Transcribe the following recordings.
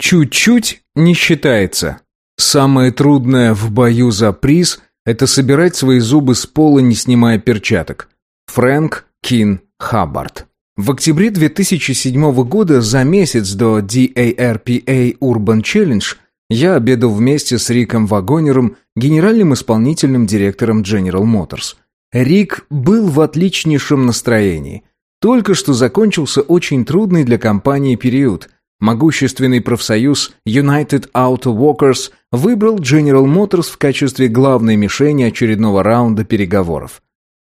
Чуть-чуть не считается. Самое трудное в бою за приз – это собирать свои зубы с пола, не снимая перчаток. Фрэнк Кин Хаббард. В октябре 2007 года, за месяц до DARPA Urban Challenge, я обедал вместе с Риком Вагонером, генеральным исполнительным директором General Motors. Рик был в отличнейшем настроении. Только что закончился очень трудный для компании период – Могущественный профсоюз United Auto Workers выбрал General Motors в качестве главной мишени очередного раунда переговоров.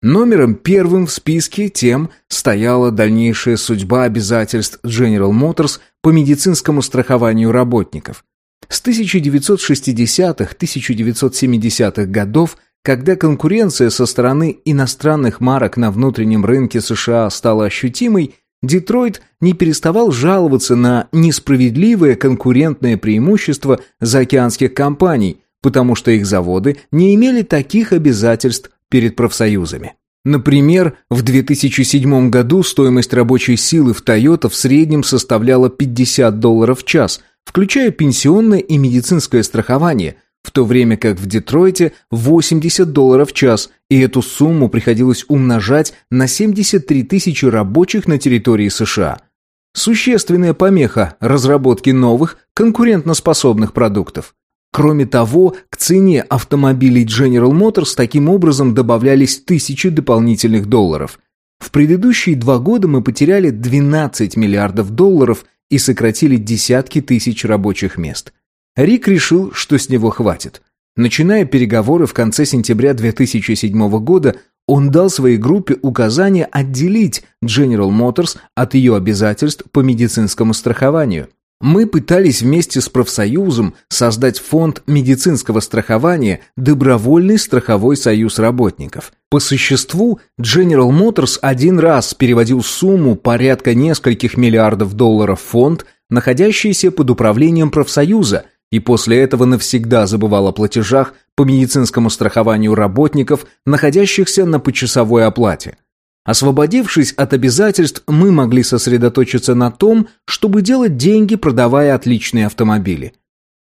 Номером первым в списке тем стояла дальнейшая судьба обязательств General Motors по медицинскому страхованию работников. С 1960-1970-х годов, когда конкуренция со стороны иностранных марок на внутреннем рынке США стала ощутимой, Детройт не переставал жаловаться на несправедливое конкурентное преимущество заокеанских компаний, потому что их заводы не имели таких обязательств перед профсоюзами. Например, в 2007 году стоимость рабочей силы в Toyota в среднем составляла 50 долларов в час, включая пенсионное и медицинское страхование – в то время как в Детройте 80 долларов в час, и эту сумму приходилось умножать на 73 тысячи рабочих на территории США. Существенная помеха разработки новых, конкурентоспособных продуктов. Кроме того, к цене автомобилей General Motors таким образом добавлялись тысячи дополнительных долларов. В предыдущие два года мы потеряли 12 миллиардов долларов и сократили десятки тысяч рабочих мест. Рик решил, что с него хватит. Начиная переговоры в конце сентября 2007 года, он дал своей группе указание отделить General Motors от ее обязательств по медицинскому страхованию. Мы пытались вместе с профсоюзом создать фонд медицинского страхования «Добровольный страховой союз работников». По существу, General Motors один раз переводил сумму порядка нескольких миллиардов долларов в фонд, находящийся под управлением профсоюза – и после этого навсегда забывал о платежах по медицинскому страхованию работников, находящихся на почасовой оплате. Освободившись от обязательств, мы могли сосредоточиться на том, чтобы делать деньги, продавая отличные автомобили.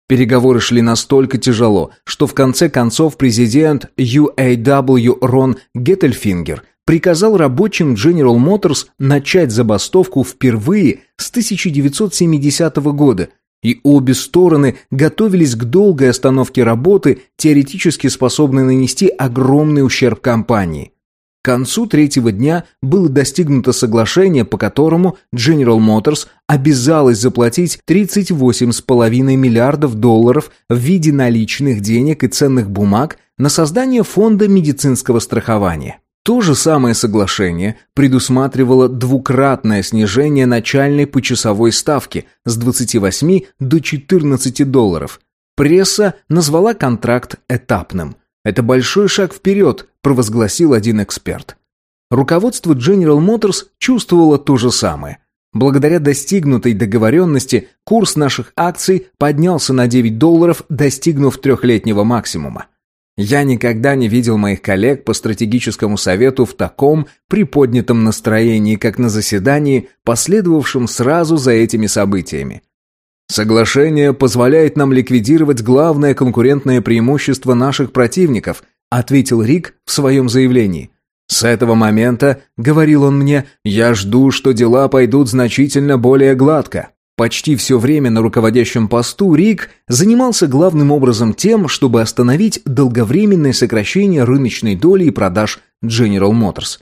Переговоры шли настолько тяжело, что в конце концов президент UAW Рон Геттельфингер приказал рабочим General Motors начать забастовку впервые с 1970 года – и обе стороны готовились к долгой остановке работы, теоретически способной нанести огромный ущерб компании. К концу третьего дня было достигнуто соглашение, по которому General Motors обязалась заплатить 38,5 миллиардов долларов в виде наличных денег и ценных бумаг на создание фонда медицинского страхования. То же самое соглашение предусматривало двукратное снижение начальной почасовой ставки с 28 до 14 долларов. Пресса назвала контракт этапным. «Это большой шаг вперед», – провозгласил один эксперт. Руководство General Motors чувствовало то же самое. Благодаря достигнутой договоренности курс наших акций поднялся на 9 долларов, достигнув трехлетнего максимума. Я никогда не видел моих коллег по стратегическому совету в таком приподнятом настроении, как на заседании, последовавшем сразу за этими событиями. Соглашение позволяет нам ликвидировать главное конкурентное преимущество наших противников, ответил Рик в своем заявлении. С этого момента, говорил он мне, я жду, что дела пойдут значительно более гладко. Почти все время на руководящем посту Рик занимался главным образом тем, чтобы остановить долговременное сокращение рыночной доли и продаж General Motors.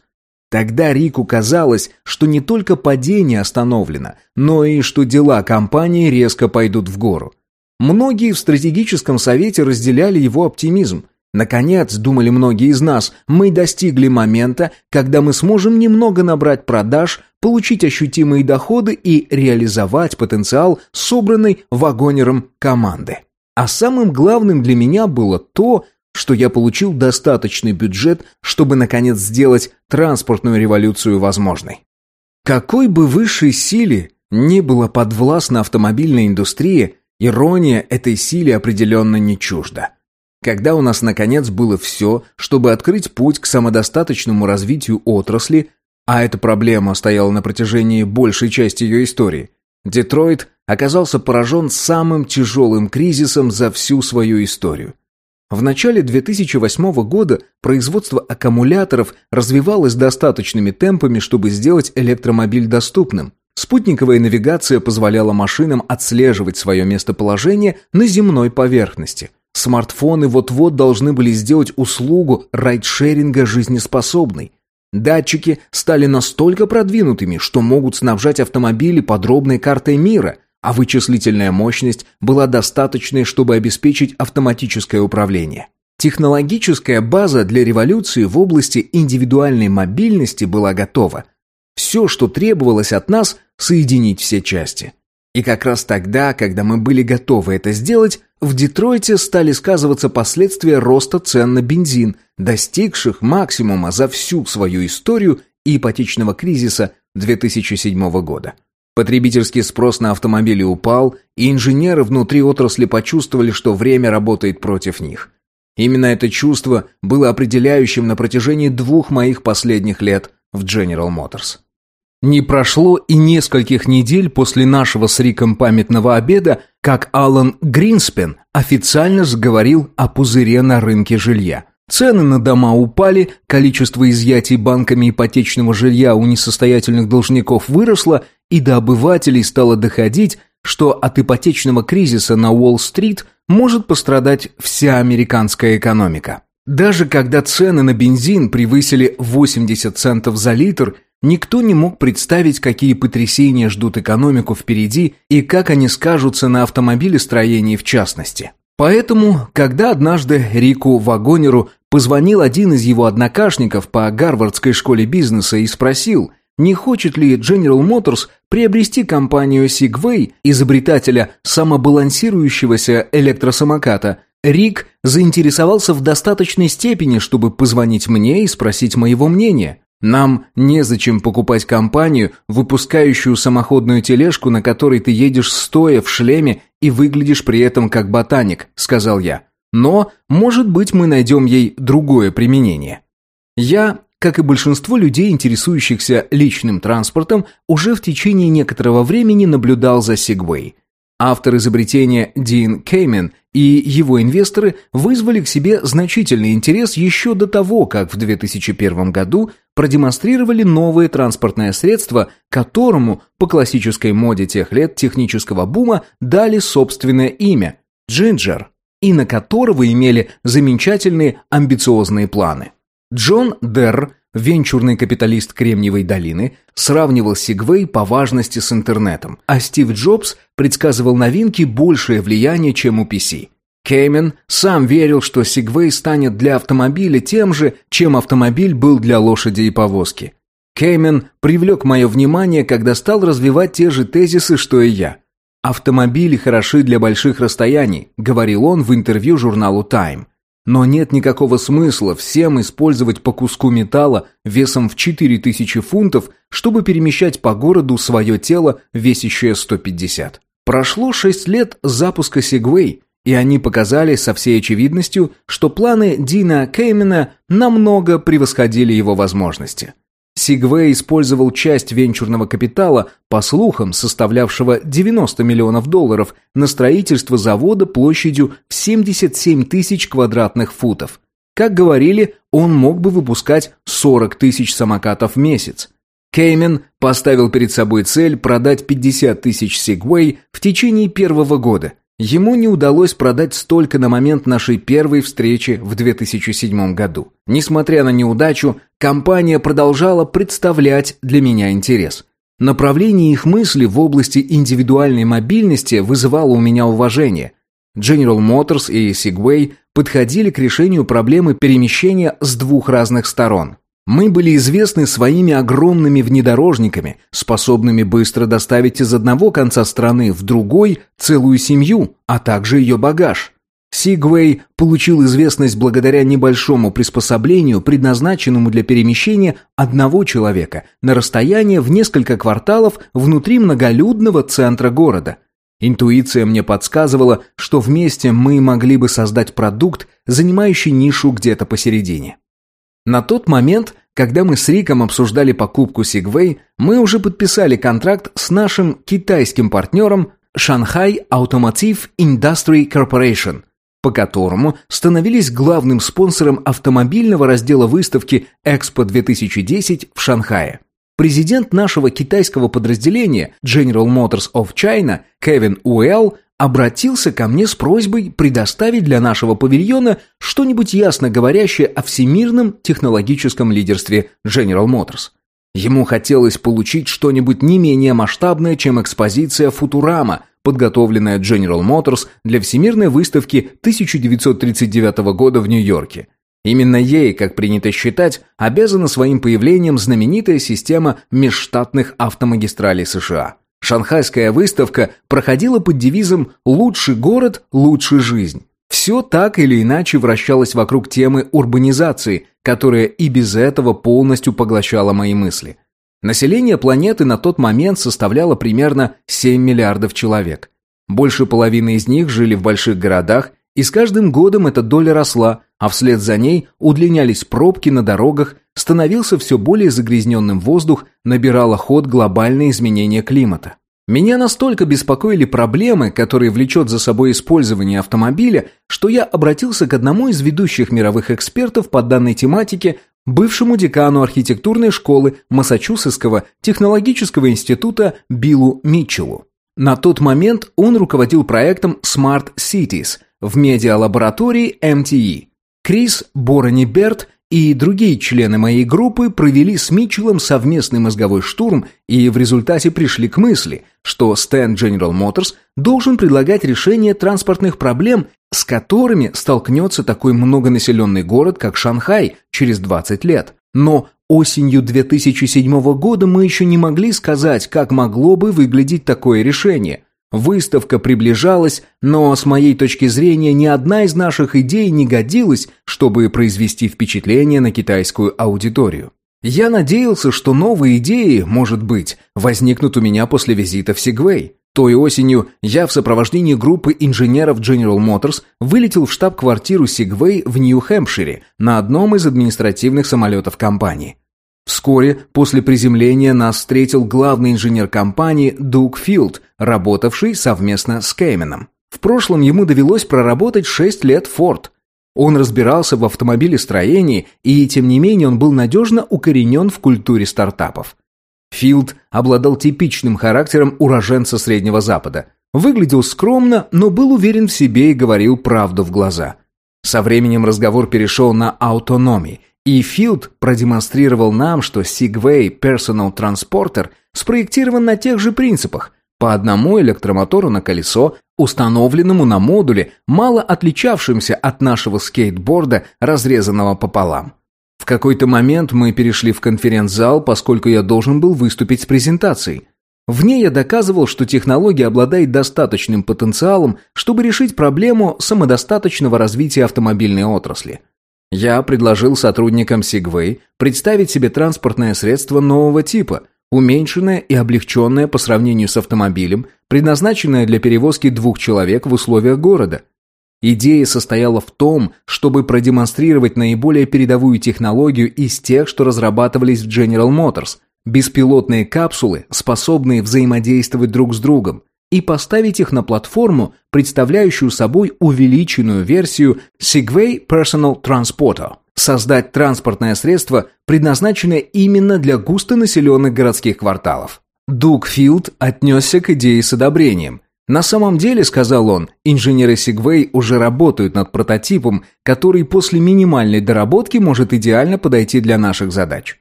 Тогда Рику казалось, что не только падение остановлено, но и что дела компании резко пойдут в гору. Многие в стратегическом совете разделяли его оптимизм. Наконец, думали многие из нас, мы достигли момента, когда мы сможем немного набрать продаж, получить ощутимые доходы и реализовать потенциал собранной вагонером команды. А самым главным для меня было то, что я получил достаточный бюджет, чтобы наконец сделать транспортную революцию возможной. Какой бы высшей силе ни была подвластна автомобильная индустрия, ирония этой силе определенно не чужда. Когда у нас наконец было все, чтобы открыть путь к самодостаточному развитию отрасли, а эта проблема стояла на протяжении большей части ее истории, Детройт оказался поражен самым тяжелым кризисом за всю свою историю. В начале 2008 года производство аккумуляторов развивалось достаточными темпами, чтобы сделать электромобиль доступным. Спутниковая навигация позволяла машинам отслеживать свое местоположение на земной поверхности. Смартфоны вот-вот должны были сделать услугу райдшеринга жизнеспособной. Датчики стали настолько продвинутыми, что могут снабжать автомобили подробной картой мира – а вычислительная мощность была достаточной, чтобы обеспечить автоматическое управление. Технологическая база для революции в области индивидуальной мобильности была готова. Все, что требовалось от нас – соединить все части. И как раз тогда, когда мы были готовы это сделать, в Детройте стали сказываться последствия роста цен на бензин, достигших максимума за всю свою историю ипотечного кризиса 2007 года. Потребительский спрос на автомобили упал, и инженеры внутри отрасли почувствовали, что время работает против них. Именно это чувство было определяющим на протяжении двух моих последних лет в General Motors. Не прошло и нескольких недель после нашего с Риком памятного обеда, как Алан Гринспен официально заговорил о пузыре на рынке жилья. Цены на дома упали, количество изъятий банками ипотечного жилья у несостоятельных должников выросло, и до обывателей стало доходить, что от ипотечного кризиса на Уолл-стрит может пострадать вся американская экономика. Даже когда цены на бензин превысили 80 центов за литр, никто не мог представить, какие потрясения ждут экономику впереди и как они скажутся на автомобилестроении в частности. Поэтому, когда однажды Рику Вагонеру позвонил один из его однокашников по Гарвардской школе бизнеса и спросил – не хочет ли General Motors приобрести компанию Segway, изобретателя самобалансирующегося электросамоката. Рик заинтересовался в достаточной степени, чтобы позвонить мне и спросить моего мнения. Нам незачем покупать компанию, выпускающую самоходную тележку, на которой ты едешь стоя в шлеме и выглядишь при этом как ботаник, сказал я. Но, может быть, мы найдем ей другое применение. Я как и большинство людей, интересующихся личным транспортом, уже в течение некоторого времени наблюдал за Segway. Автор изобретения Дин Кеймен и его инвесторы вызвали к себе значительный интерес еще до того, как в 2001 году продемонстрировали новое транспортное средство, которому, по классической моде тех лет технического бума, дали собственное имя – Джинджер, и на которого имели замечательные амбициозные планы. Джон Дерр, венчурный капиталист Кремниевой долины, сравнивал Segway по важности с интернетом, а Стив Джобс предсказывал новинки большее влияние, чем у PC. Кеймен сам верил, что Segway станет для автомобиля тем же, чем автомобиль был для лошади и повозки. Кеймен привлек мое внимание, когда стал развивать те же тезисы, что и я. «Автомобили хороши для больших расстояний», — говорил он в интервью журналу Time. Но нет никакого смысла всем использовать по куску металла весом в 4000 фунтов, чтобы перемещать по городу свое тело, весящее 150. Прошло 6 лет запуска Segway, и они показали со всей очевидностью, что планы Дина Кеймена намного превосходили его возможности. Сигвей использовал часть венчурного капитала, по слухам, составлявшего 90 миллионов долларов, на строительство завода площадью в 77 тысяч квадратных футов. Как говорили, он мог бы выпускать 40 тысяч самокатов в месяц. Кеймен поставил перед собой цель продать 50 тысяч Segway в течение первого года, Ему не удалось продать столько на момент нашей первой встречи в 2007 году. Несмотря на неудачу, компания продолжала представлять для меня интерес. Направление их мысли в области индивидуальной мобильности вызывало у меня уважение. General Motors и Segway подходили к решению проблемы перемещения с двух разных сторон. Мы были известны своими огромными внедорожниками, способными быстро доставить из одного конца страны в другой целую семью, а также ее багаж. Сигвей получил известность благодаря небольшому приспособлению, предназначенному для перемещения одного человека на расстояние в несколько кварталов внутри многолюдного центра города. Интуиция мне подсказывала, что вместе мы могли бы создать продукт, занимающий нишу где-то посередине. На тот момент, когда мы с Риком обсуждали покупку Segway, мы уже подписали контракт с нашим китайским партнером Shanghai Automotive Industry Corporation, по которому становились главным спонсором автомобильного раздела выставки Expo 2010 в Шанхае. Президент нашего китайского подразделения General Motors of China Кевин Уэлл обратился ко мне с просьбой предоставить для нашего павильона что-нибудь ясно говорящее о всемирном технологическом лидерстве General Motors. Ему хотелось получить что-нибудь не менее масштабное, чем экспозиция «Футурама», подготовленная General Motors для Всемирной выставки 1939 года в Нью-Йорке – Именно ей, как принято считать, обязана своим появлением знаменитая система межштатных автомагистралей США. Шанхайская выставка проходила под девизом «Лучший город, лучшая жизнь». Все так или иначе вращалось вокруг темы урбанизации, которая и без этого полностью поглощала мои мысли. Население планеты на тот момент составляло примерно 7 миллиардов человек. Больше половины из них жили в больших городах и с каждым годом эта доля росла, а вслед за ней удлинялись пробки на дорогах, становился все более загрязненным воздух, набирало ход глобальное изменение климата. Меня настолько беспокоили проблемы, которые влечет за собой использование автомобиля, что я обратился к одному из ведущих мировых экспертов по данной тематике, бывшему декану архитектурной школы Массачусетского технологического института Биллу Митчеллу. На тот момент он руководил проектом Smart Cities – в медиалаборатории MTE. Крис, Борони Берт и другие члены моей группы провели с Митчеллом совместный мозговой штурм и в результате пришли к мысли, что Stan General Motors должен предлагать решение транспортных проблем, с которыми столкнется такой многонаселенный город, как Шанхай, через 20 лет. Но осенью 2007 года мы еще не могли сказать, как могло бы выглядеть такое решение – Выставка приближалась, но с моей точки зрения ни одна из наших идей не годилась, чтобы произвести впечатление на китайскую аудиторию. Я надеялся, что новые идеи, может быть, возникнут у меня после визита в Сигвей. Той осенью я в сопровождении группы инженеров General Motors вылетел в штаб-квартиру Сигвей в Нью-Хэмпшире на одном из административных самолетов компании. Вскоре после приземления нас встретил главный инженер компании Дуг Филд, работавший совместно с Кейменом. В прошлом ему довелось проработать 6 лет Форд. Он разбирался в автомобилестроении, и тем не менее он был надежно укоренен в культуре стартапов. Филд обладал типичным характером уроженца Среднего Запада. Выглядел скромно, но был уверен в себе и говорил правду в глаза. Со временем разговор перешел на аутономии – и Филд продемонстрировал нам, что Segway Personal Transporter спроектирован на тех же принципах, по одному электромотору на колесо, установленному на модуле, мало отличавшемся от нашего скейтборда, разрезанного пополам. В какой-то момент мы перешли в конференц-зал, поскольку я должен был выступить с презентацией. В ней я доказывал, что технология обладает достаточным потенциалом, чтобы решить проблему самодостаточного развития автомобильной отрасли – я предложил сотрудникам Segway представить себе транспортное средство нового типа, уменьшенное и облегченное по сравнению с автомобилем, предназначенное для перевозки двух человек в условиях города. Идея состояла в том, чтобы продемонстрировать наиболее передовую технологию из тех, что разрабатывались в General Motors – беспилотные капсулы, способные взаимодействовать друг с другом, и поставить их на платформу, представляющую собой увеличенную версию Segway Personal Transporter. Создать транспортное средство, предназначенное именно для густонаселенных городских кварталов. Дуг Филд отнесся к идее с одобрением. На самом деле, сказал он, инженеры Segway уже работают над прототипом, который после минимальной доработки может идеально подойти для наших задач.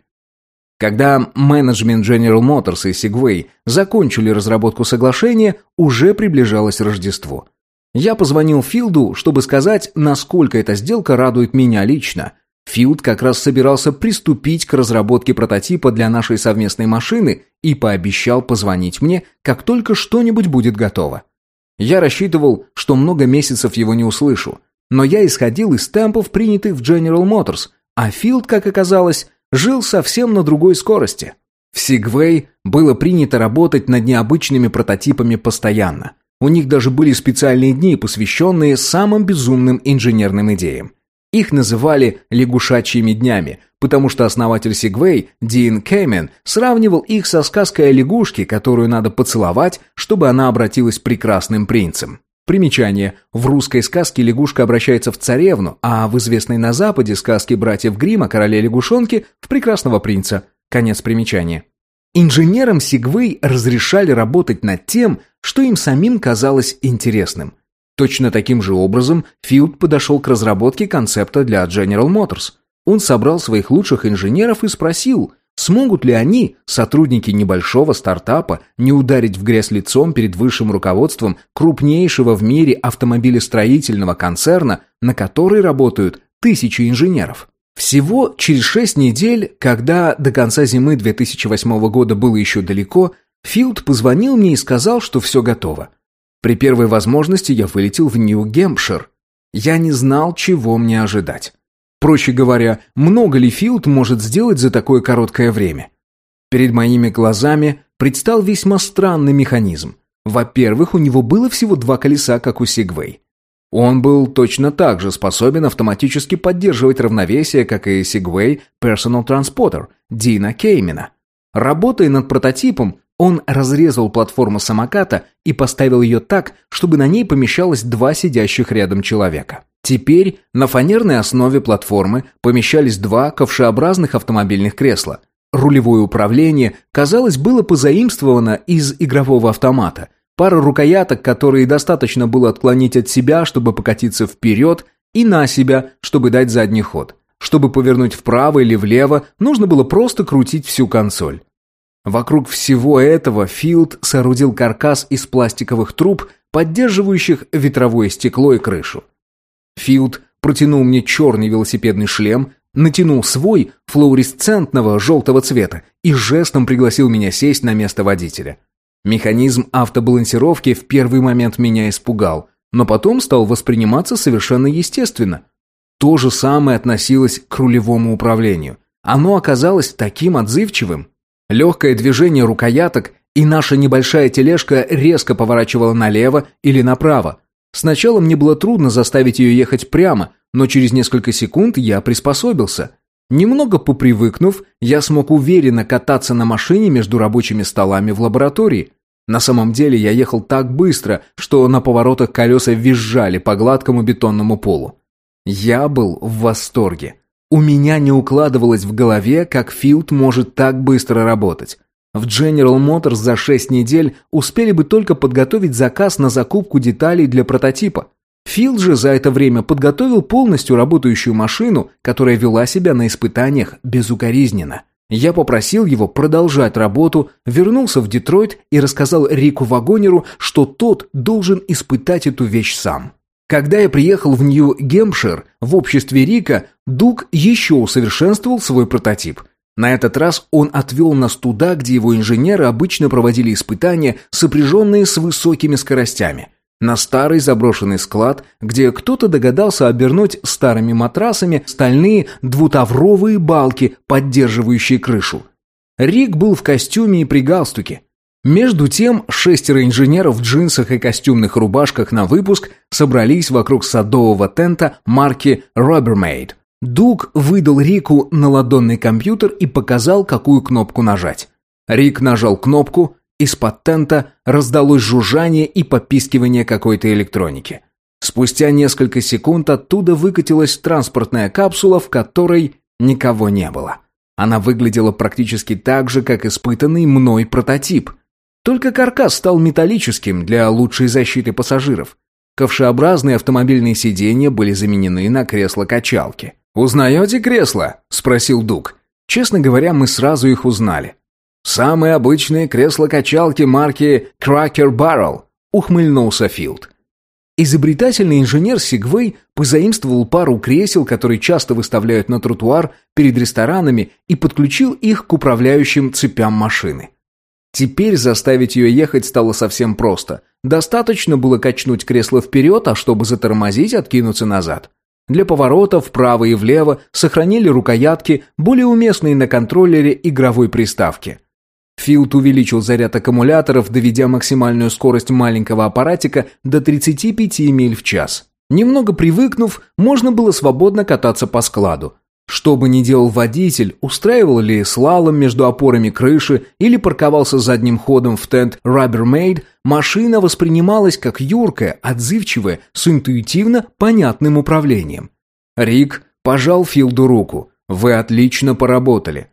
Когда менеджмент General Motors и Segway закончили разработку соглашения, уже приближалось Рождество. Я позвонил Филду, чтобы сказать, насколько эта сделка радует меня лично. Филд как раз собирался приступить к разработке прототипа для нашей совместной машины и пообещал позвонить мне, как только что-нибудь будет готово. Я рассчитывал, что много месяцев его не услышу, но я исходил из темпов, принятых в General Motors, а Филд, как оказалось, жил совсем на другой скорости. В Segway было принято работать над необычными прототипами постоянно. У них даже были специальные дни, посвященные самым безумным инженерным идеям. Их называли «лягушачьими днями», потому что основатель Segway, Дин Кэмен, сравнивал их со сказкой о лягушке, которую надо поцеловать, чтобы она обратилась прекрасным принцем. Примечание. В русской сказке лягушка обращается в царевну, а в известной на Западе сказке братьев Гримма короле лягушонки в прекрасного принца. Конец примечания. Инженерам Segway разрешали работать над тем, что им самим казалось интересным. Точно таким же образом Филд подошел к разработке концепта для General Motors. Он собрал своих лучших инженеров и спросил, смогут ли они, сотрудники небольшого стартапа, не ударить в грязь лицом перед высшим руководством крупнейшего в мире автомобилестроительного концерна, на который работают тысячи инженеров. Всего через шесть недель, когда до конца зимы 2008 года было еще далеко, Филд позвонил мне и сказал, что все готово. При первой возможности я вылетел в Нью-Гемпшир. Я не знал, чего мне ожидать. Проще говоря, много ли Филд может сделать за такое короткое время? Перед моими глазами предстал весьма странный механизм. Во-первых, у него было всего два колеса, как у Сигвей. Он был точно так же способен автоматически поддерживать равновесие, как и Segway Personal Transporter Дина Кеймена. Работая над прототипом, он разрезал платформу самоката и поставил ее так, чтобы на ней помещалось два сидящих рядом человека. Теперь на фанерной основе платформы помещались два ковшеобразных автомобильных кресла. Рулевое управление, казалось, было позаимствовано из игрового автомата. Пара рукояток, которые достаточно было отклонить от себя, чтобы покатиться вперед, и на себя, чтобы дать задний ход. Чтобы повернуть вправо или влево, нужно было просто крутить всю консоль. Вокруг всего этого Филд соорудил каркас из пластиковых труб, поддерживающих ветровое стекло и крышу. Филд протянул мне черный велосипедный шлем, натянул свой флуоресцентного желтого цвета и жестом пригласил меня сесть на место водителя. Механизм автобалансировки в первый момент меня испугал, но потом стал восприниматься совершенно естественно. То же самое относилось к рулевому управлению. Оно оказалось таким отзывчивым. Легкое движение рукояток, и наша небольшая тележка резко поворачивала налево или направо. Сначала мне было трудно заставить ее ехать прямо, но через несколько секунд я приспособился. Немного попривыкнув, я смог уверенно кататься на машине между рабочими столами в лаборатории. На самом деле я ехал так быстро, что на поворотах колеса визжали по гладкому бетонному полу. Я был в восторге. У меня не укладывалось в голове, как Филд может так быстро работать. В General Motors за 6 недель успели бы только подготовить заказ на закупку деталей для прототипа. Филд же за это время подготовил полностью работающую машину, которая вела себя на испытаниях безукоризненно. Я попросил его продолжать работу, вернулся в Детройт и рассказал Рику Вагонеру, что тот должен испытать эту вещь сам. Когда я приехал в Нью-Гемпшир в обществе Рика, Дуг еще усовершенствовал свой прототип. На этот раз он отвел нас туда, где его инженеры обычно проводили испытания, сопряженные с высокими скоростями. На старый заброшенный склад, где кто-то догадался обернуть старыми матрасами стальные двутавровые балки, поддерживающие крышу. Рик был в костюме и при галстуке. Между тем, шестеро инженеров в джинсах и костюмных рубашках на выпуск собрались вокруг садового тента марки Rubbermaid. Дуг выдал Рику наладонный компьютер и показал, какую кнопку нажать. Рик нажал кнопку, из-под тента раздалось жужжание и попискивание какой-то электроники. Спустя несколько секунд оттуда выкатилась транспортная капсула, в которой никого не было. Она выглядела практически так же, как испытанный мной прототип – только каркас стал металлическим для лучшей защиты пассажиров. Ковшеобразные автомобильные сиденья были заменены на кресла-качалки. «Узнаете кресло?» – спросил Дуг. Честно говоря, мы сразу их узнали. «Самые обычные кресла-качалки марки Cracker Barrel», – ухмыльнулся Филд. Изобретательный инженер Сигвей позаимствовал пару кресел, которые часто выставляют на тротуар перед ресторанами, и подключил их к управляющим цепям машины. Теперь заставить ее ехать стало совсем просто. Достаточно было качнуть кресло вперед, а чтобы затормозить, откинуться назад. Для поворотов вправо и влево сохранили рукоятки, более уместные на контроллере игровой приставки. Филд увеличил заряд аккумуляторов, доведя максимальную скорость маленького аппаратика до 35 миль в час. Немного привыкнув, можно было свободно кататься по складу. Что бы ни делал водитель, устраивал ли слалом между опорами крыши или парковался задним ходом в тент Rubbermaid, машина воспринималась как юркая, отзывчивая, с интуитивно понятным управлением. Рик пожал Филду руку. «Вы отлично поработали.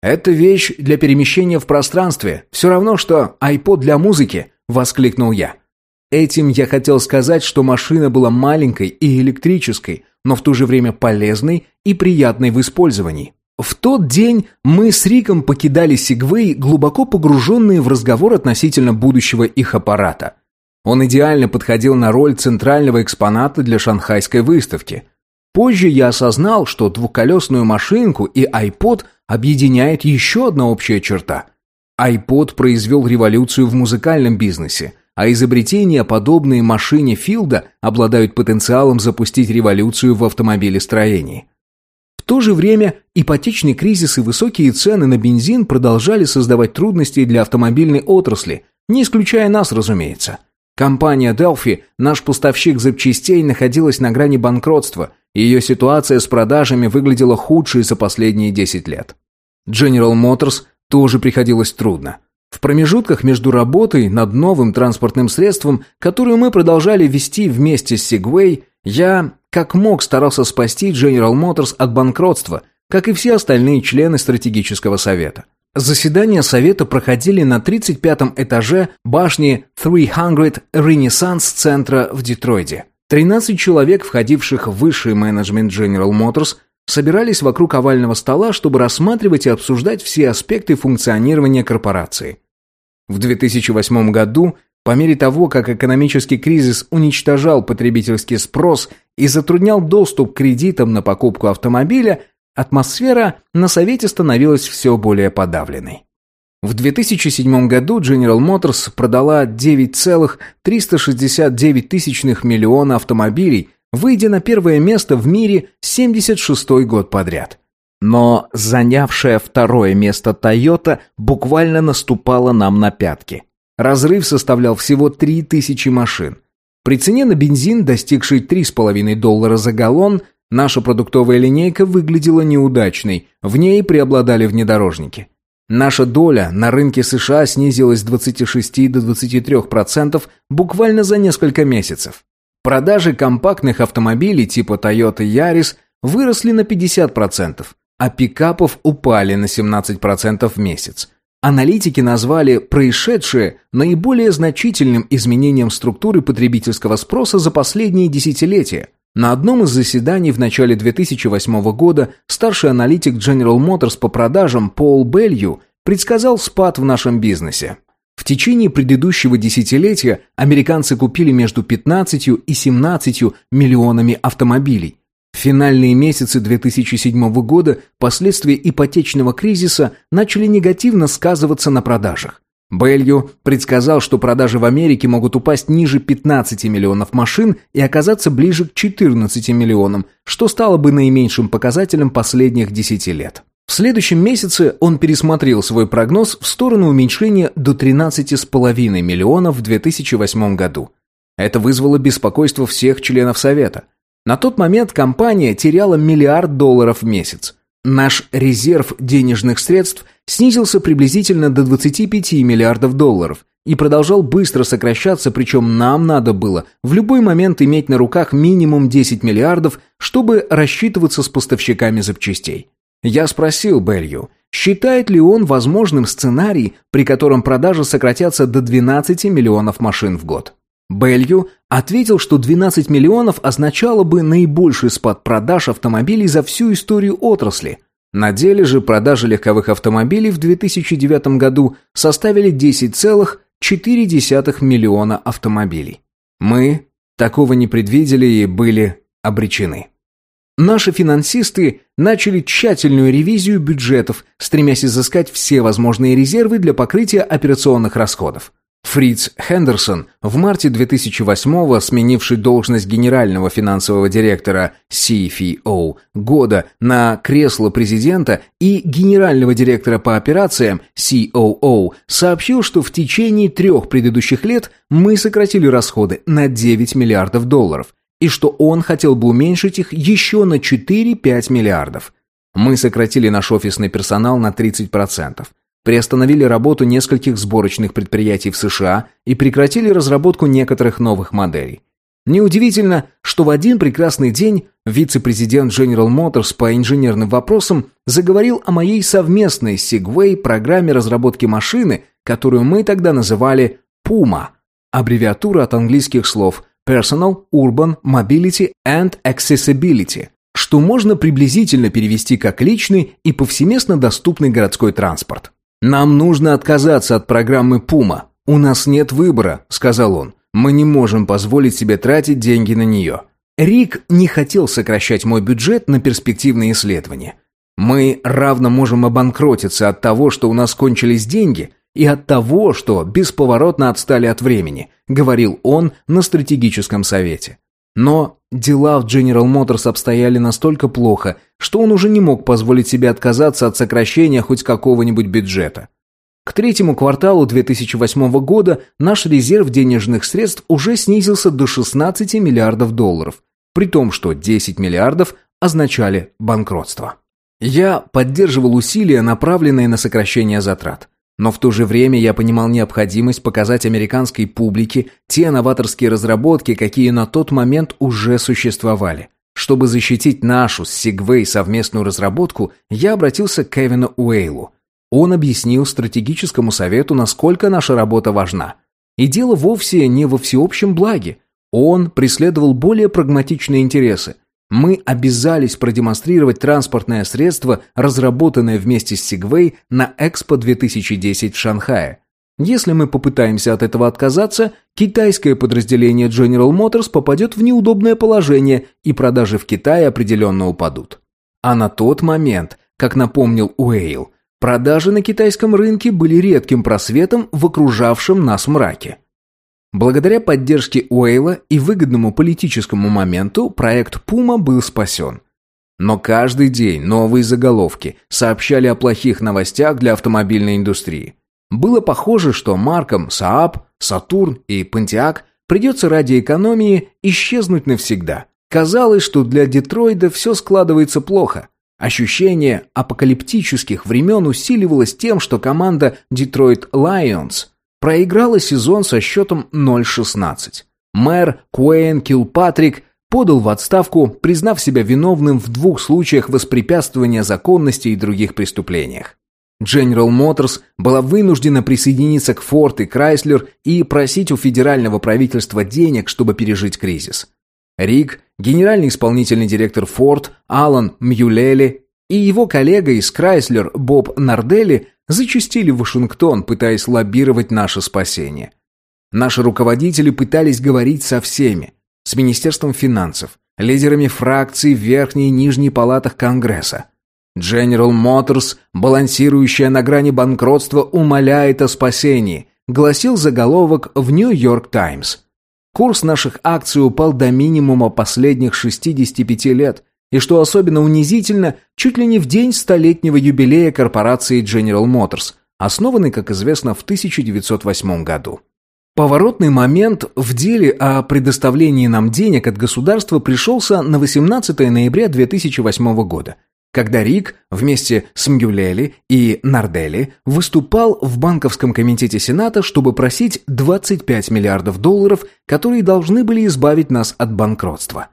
Это вещь для перемещения в пространстве, все равно, что iPod для музыки», — воскликнул я. Этим я хотел сказать, что машина была маленькой и электрической, но в то же время полезной и приятной в использовании. В тот день мы с Риком покидали Сигвей, глубоко погруженные в разговор относительно будущего их аппарата. Он идеально подходил на роль центрального экспоната для шанхайской выставки. Позже я осознал, что двухколесную машинку и iPod объединяет еще одна общая черта. iPod произвел революцию в музыкальном бизнесе – а изобретения, подобные машине Филда, обладают потенциалом запустить революцию в автомобилестроении. В то же время ипотечный кризис и высокие цены на бензин продолжали создавать трудности для автомобильной отрасли, не исключая нас, разумеется. Компания Delphi, наш поставщик запчастей, находилась на грани банкротства, и ее ситуация с продажами выглядела худшей за последние 10 лет. General Motors тоже приходилось трудно. В промежутках между работой над новым транспортным средством, которую мы продолжали вести вместе с Segway, я, как мог, старался спасти General Motors от банкротства, как и все остальные члены стратегического совета. Заседания совета проходили на 35-м этаже башни 300 Renaissance центра в Детройде. 13 человек, входивших в высший менеджмент General Motors, собирались вокруг овального стола, чтобы рассматривать и обсуждать все аспекты функционирования корпорации. В 2008 году, по мере того, как экономический кризис уничтожал потребительский спрос и затруднял доступ к кредитам на покупку автомобиля, атмосфера на Совете становилась все более подавленной. В 2007 году General Motors продала 9,369 миллиона автомобилей, выйдя на первое место в мире 76 год подряд – но занявшая второе место Toyota буквально наступала нам на пятки. Разрыв составлял всего 3000 машин. При цене на бензин, достигшей 3,5 доллара за галлон, наша продуктовая линейка выглядела неудачной, в ней преобладали внедорожники. Наша доля на рынке США снизилась с 26 до 23% буквально за несколько месяцев. Продажи компактных автомобилей типа Toyota Yaris выросли на 50%, а пикапов упали на 17% в месяц. Аналитики назвали происшедшее наиболее значительным изменением структуры потребительского спроса за последние десятилетия. На одном из заседаний в начале 2008 года старший аналитик General Motors по продажам Пол Белью предсказал спад в нашем бизнесе. В течение предыдущего десятилетия американцы купили между 15 и 17 миллионами автомобилей, финальные месяцы 2007 года последствия ипотечного кризиса начали негативно сказываться на продажах. Белью предсказал, что продажи в Америке могут упасть ниже 15 миллионов машин и оказаться ближе к 14 миллионам, что стало бы наименьшим показателем последних 10 лет. В следующем месяце он пересмотрел свой прогноз в сторону уменьшения до 13,5 миллионов в 2008 году. Это вызвало беспокойство всех членов Совета – на тот момент компания теряла миллиард долларов в месяц. Наш резерв денежных средств снизился приблизительно до 25 миллиардов долларов и продолжал быстро сокращаться, причем нам надо было в любой момент иметь на руках минимум 10 миллиардов, чтобы рассчитываться с поставщиками запчастей. Я спросил Белью, считает ли он возможным сценарий, при котором продажи сократятся до 12 миллионов машин в год. Белью ответил, что 12 миллионов означало бы наибольший спад продаж автомобилей за всю историю отрасли. На деле же продажи легковых автомобилей в 2009 году составили 10,4 миллиона автомобилей. Мы такого не предвидели и были обречены. Наши финансисты начали тщательную ревизию бюджетов, стремясь изыскать все возможные резервы для покрытия операционных расходов. Фриц Хендерсон, в марте 2008-го сменивший должность генерального финансового директора CFO года на кресло президента и генерального директора по операциям COO, сообщил, что в течение трех предыдущих лет мы сократили расходы на 9 миллиардов долларов. и что он хотел бы уменьшить их еще на 4-5 миллиардов. Мы сократили наш офисный персонал на 30%, приостановили работу нескольких сборочных предприятий в США и прекратили разработку некоторых новых моделей. Неудивительно, что в один прекрасный день вице-президент General Motors по инженерным вопросам заговорил о моей совместной Segway программе разработки машины, которую мы тогда называли PUMA, аббревиатура от английских слов Personal, Urban, Mobility and Accessibility, что можно приблизительно перевести как личный и повсеместно доступный городской транспорт. «Нам нужно отказаться от программы PUMA. У нас нет выбора», — сказал он. Мы не можем позволить себе тратить деньги на нее. Рик не хотел сокращать мой бюджет на перспективные исследования. Мы равно можем обанкротиться от того, что у нас кончились деньги, и от того, что бесповоротно отстали от времени, говорил он на стратегическом совете. Но дела в General Motors обстояли настолько плохо, что он уже не мог позволить себе отказаться от сокращения хоть какого-нибудь бюджета. К третьему кварталу 2008 года наш резерв денежных средств уже снизился до 16 миллиардов долларов, при том, что 10 миллиардов означали банкротство. Я поддерживал усилия, направленные на сокращение затрат. Но в то же время я понимал необходимость показать американской публике те новаторские разработки, какие на тот момент уже существовали. Чтобы защитить нашу с Segway совместную разработку, я обратился к Кевину Уэйлу, он объяснил стратегическому совету, насколько наша работа важна. И дело вовсе не во всеобщем благе. Он преследовал более прагматичные интересы. Мы обязались продемонстрировать транспортное средство, разработанное вместе с Segway на Экспо 2010 в Шанхае. Если мы попытаемся от этого отказаться, китайское подразделение General Motors попадет в неудобное положение, и продажи в Китае определенно упадут. А на тот момент, как напомнил Уэйл, Продажи на китайском рынке были редким просветом в окружавшем нас мраке. Благодаря поддержке Уэйла и выгодному политическому моменту проект «Пума» был спасен. Но каждый день новые заголовки сообщали о плохих новостях для автомобильной индустрии. Было похоже, что маркам Saab, Saturn и Pontiac придется ради экономии исчезнуть навсегда. Казалось, что для Детройда все складывается плохо – Ощущение апокалиптических времен усиливалось тем, что команда Detroit Lions проиграла сезон со счетом 0-16. Мэр Куэйн Килпатрик подал в отставку, признав себя виновным в двух случаях воспрепятствования законности и других преступлениях. General Motors была вынуждена присоединиться к Ford и Chrysler и просить у федерального правительства денег, чтобы пережить кризис. Рик, генеральный исполнительный директор Ford Алан Мьюлели и его коллега из Chrysler Боб Нардели зачастили в Вашингтон, пытаясь лоббировать наше спасение. Наши руководители пытались говорить со всеми, с Министерством финансов, лидерами фракций в верхней и нижней палатах Конгресса. General Motors, балансирующая на грани банкротства, умоляет о спасении, гласил заголовок в Нью-Йорк Таймс. Курс наших акций упал до минимума последних 65 лет, и что особенно унизительно, чуть ли не в день столетнего юбилея корпорации General Motors, основанной, как известно, в 1908 году. Поворотный момент в деле о предоставлении нам денег от государства пришелся на 18 ноября 2008 года, когда Рик вместе с Мгюлели и Нардели выступал в банковском комитете Сената, чтобы просить 25 миллиардов долларов, которые должны были избавить нас от банкротства.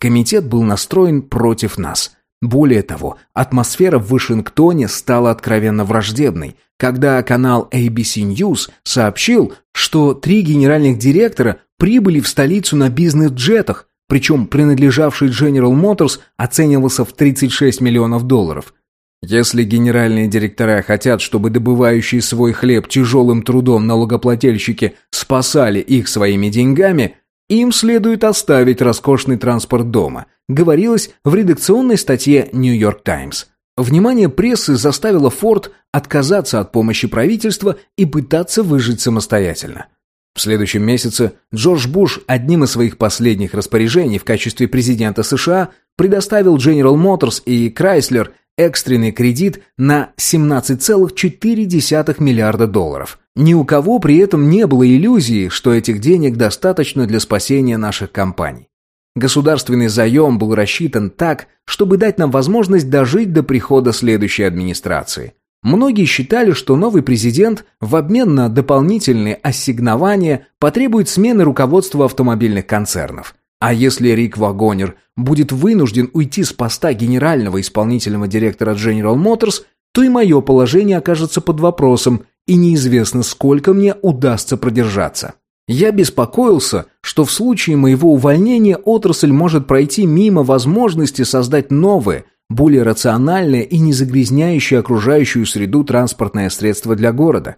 Комитет был настроен против нас. Более того, атмосфера в Вашингтоне стала откровенно враждебной, когда канал ABC News сообщил, что три генеральных директора прибыли в столицу на бизнес-джетах, причем принадлежавший General Motors оценивался в 36 миллионов долларов. Если генеральные директора хотят, чтобы добывающие свой хлеб тяжелым трудом налогоплательщики спасали их своими деньгами, им следует оставить роскошный транспорт дома, говорилось в редакционной статье New York Times. Внимание прессы заставило Форд отказаться от помощи правительства и пытаться выжить самостоятельно. В следующем месяце Джордж Буш одним из своих последних распоряжений в качестве президента США предоставил General Motors и Chrysler экстренный кредит на 17,4 миллиарда долларов. Ни у кого при этом не было иллюзии, что этих денег достаточно для спасения наших компаний. Государственный заем был рассчитан так, чтобы дать нам возможность дожить до прихода следующей администрации. Многие считали, что новый президент в обмен на дополнительные ассигнования потребует смены руководства автомобильных концернов. А если Рик Вагонер будет вынужден уйти с поста генерального исполнительного директора General Motors, то и мое положение окажется под вопросом, и неизвестно, сколько мне удастся продержаться. Я беспокоился, что в случае моего увольнения отрасль может пройти мимо возможности создать новое, более рациональное и не загрязняющее окружающую среду транспортное средство для города.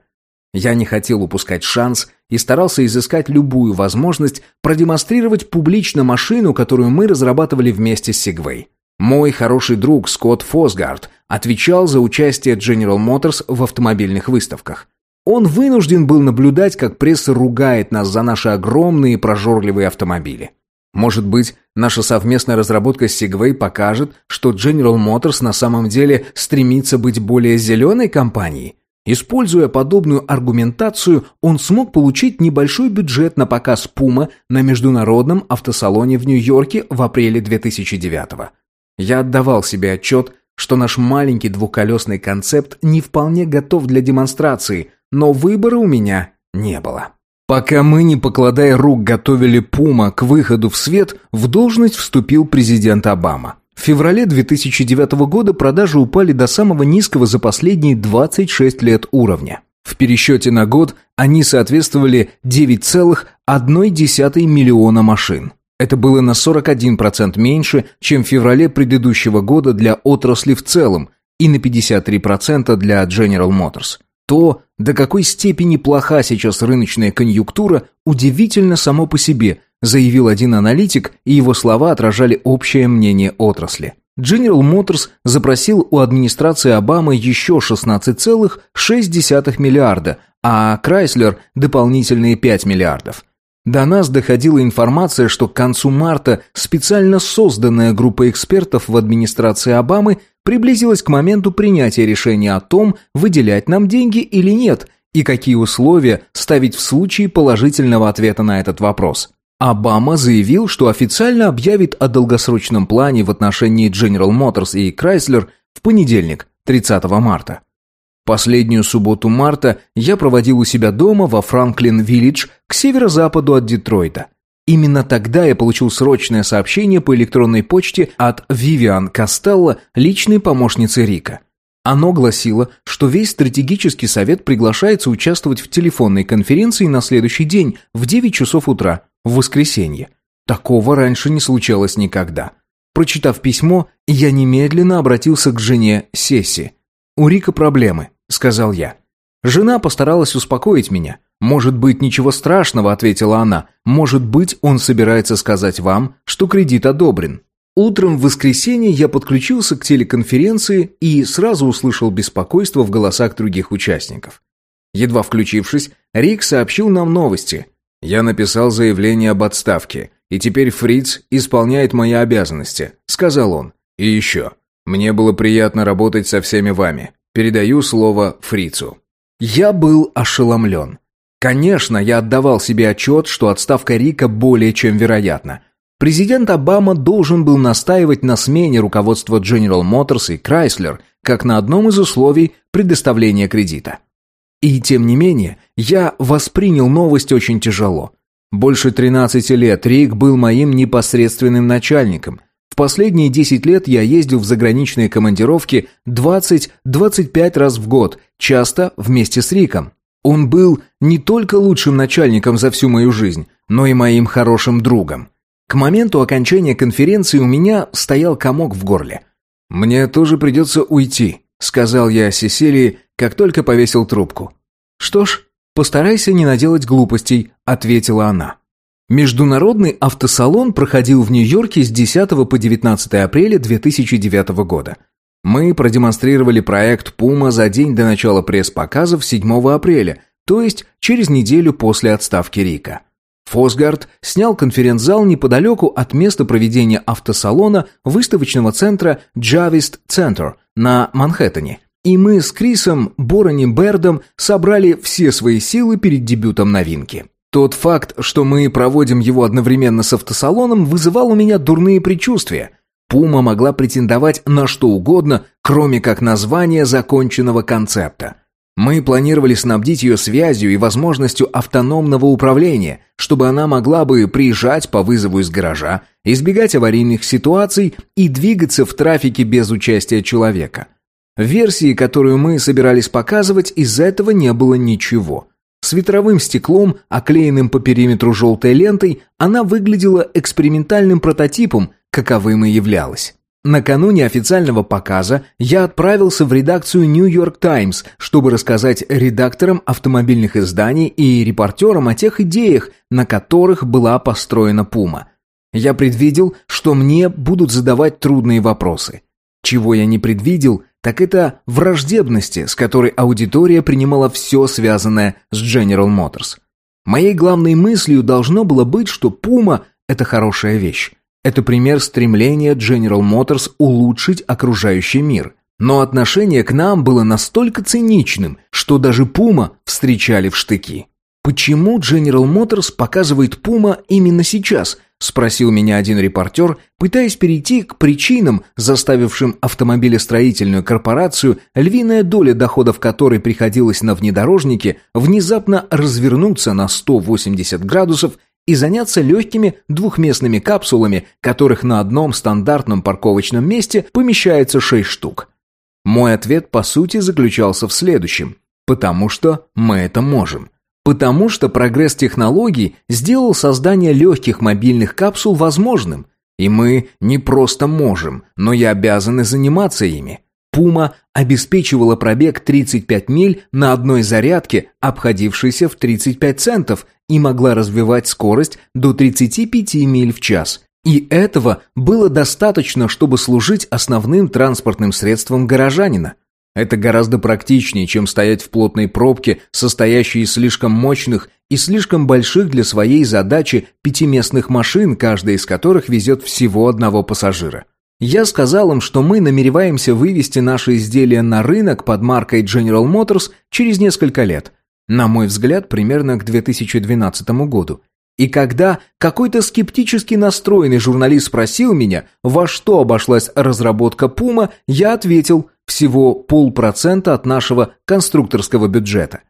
Я не хотел упускать шанс и старался изыскать любую возможность продемонстрировать публично машину, которую мы разрабатывали вместе с Segway. Мой хороший друг Скотт Фосгард отвечал за участие General Motors в автомобильных выставках. Он вынужден был наблюдать, как пресса ругает нас за наши огромные прожорливые автомобили. Может быть, наша совместная разработка Segway покажет, что General Motors на самом деле стремится быть более зеленой компанией? Используя подобную аргументацию, он смог получить небольшой бюджет на показ Puma на международном автосалоне в Нью-Йорке в апреле 2009 -го. Я отдавал себе отчет, что наш маленький двухколесный концепт не вполне готов для демонстрации, но выбора у меня не было. Пока мы, не покладая рук, готовили Пума к выходу в свет, в должность вступил президент Обама. В феврале 2009 года продажи упали до самого низкого за последние 26 лет уровня. В пересчете на год они соответствовали 9,1 миллиона машин. Это было на 41% меньше, чем в феврале предыдущего года для отрасли в целом и на 53% для General Motors. То, до какой степени плоха сейчас рыночная конъюнктура, удивительно само по себе, заявил один аналитик, и его слова отражали общее мнение отрасли. General Motors запросил у администрации Обамы еще 16,6 миллиарда, а Chrysler – дополнительные 5 миллиардов. До нас доходила информация, что к концу марта специально созданная группа экспертов в администрации Обамы приблизилась к моменту принятия решения о том, выделять нам деньги или нет, и какие условия ставить в случае положительного ответа на этот вопрос. Обама заявил, что официально объявит о долгосрочном плане в отношении General Motors и Chrysler в понедельник, 30 марта. Последнюю субботу марта я проводил у себя дома во Франклин-Виллидж к северо-западу от Детройта. Именно тогда я получил срочное сообщение по электронной почте от Вивиан Костелло, личной помощницы Рика. Оно гласило, что весь стратегический совет приглашается участвовать в телефонной конференции на следующий день в 9 часов утра, в воскресенье. Такого раньше не случалось никогда. Прочитав письмо, я немедленно обратился к жене Сесси. «У Рика проблемы», — сказал я. Жена постаралась успокоить меня. «Может быть, ничего страшного», — ответила она. «Может быть, он собирается сказать вам, что кредит одобрен». Утром в воскресенье я подключился к телеконференции и сразу услышал беспокойство в голосах других участников. Едва включившись, Рик сообщил нам новости. «Я написал заявление об отставке, и теперь Фриц исполняет мои обязанности», — сказал он. «И еще. Мне было приятно работать со всеми вами. Передаю слово Фрицу». Я был ошеломлен. Конечно, я отдавал себе отчет, что отставка Рика более чем вероятна. Президент Обама должен был настаивать на смене руководства General Motors и Chrysler как на одном из условий предоставления кредита. И тем не менее, я воспринял новость очень тяжело. Больше 13 лет Рик был моим непосредственным начальником. В последние 10 лет я ездил в заграничные командировки 20-25 раз в год, часто вместе с Риком. Он был не только лучшим начальником за всю мою жизнь, но и моим хорошим другом. К моменту окончания конференции у меня стоял комок в горле. «Мне тоже придется уйти», — сказал я Сесилии, как только повесил трубку. «Что ж, постарайся не наделать глупостей», — ответила она. Международный автосалон проходил в Нью-Йорке с 10 по 19 апреля 2009 года. Мы продемонстрировали проект Puma за день до начала пресс-показов 7 апреля, то есть через неделю после отставки Рика. Фосгард снял конференц-зал неподалеку от места проведения автосалона выставочного центра Javist Center на Манхэттене. И мы с Крисом Борони Бердом собрали все свои силы перед дебютом новинки. Тот факт, что мы проводим его одновременно с автосалоном, вызывал у меня дурные предчувствия. Пума могла претендовать на что угодно, кроме как названия законченного концепта. Мы планировали снабдить ее связью и возможностью автономного управления, чтобы она могла бы приезжать по вызову из гаража, избегать аварийных ситуаций и двигаться в трафике без участия человека. В версии, которую мы собирались показывать, из этого не было ничего. С ветровым стеклом, оклеенным по периметру желтой лентой, она выглядела экспериментальным прототипом, каковым и являлась. Накануне официального показа я отправился в редакцию New York Times, чтобы рассказать редакторам автомобильных изданий и репортерам о тех идеях, на которых была построена Пума. Я предвидел, что мне будут задавать трудные вопросы. Чего я не предвидел, так это враждебности, с которой аудитория принимала все связанное с General Motors. Моей главной мыслью должно было быть, что Пума – это хорошая вещь. Это пример стремления General Motors улучшить окружающий мир. Но отношение к нам было настолько циничным, что даже Puma встречали в штыки. «Почему General Motors показывает Puma именно сейчас?» – спросил меня один репортер, пытаясь перейти к причинам, заставившим автомобилестроительную корпорацию, львиная доля доходов которой приходилась на внедорожники, внезапно развернуться на 180 градусов – и заняться легкими двухместными капсулами, которых на одном стандартном парковочном месте помещается 6 штук. Мой ответ по сути заключался в следующем. Потому что мы это можем. Потому что прогресс технологий сделал создание легких мобильных капсул возможным. И мы не просто можем, но и обязаны заниматься ими. Пума обеспечивала пробег 35 миль на одной зарядке, обходившейся в 35 центов, и могла развивать скорость до 35 миль в час. И этого было достаточно, чтобы служить основным транспортным средством горожанина. Это гораздо практичнее, чем стоять в плотной пробке, состоящей из слишком мощных и слишком больших для своей задачи пятиместных машин, каждая из которых везет всего одного пассажира. Я сказал им, что мы намереваемся вывести наши изделия на рынок под маркой General Motors через несколько лет. На мой взгляд, примерно к 2012 году. И когда какой-то скептически настроенный журналист спросил меня, во что обошлась разработка Puma, я ответил всего полпроцента от нашего конструкторского бюджета.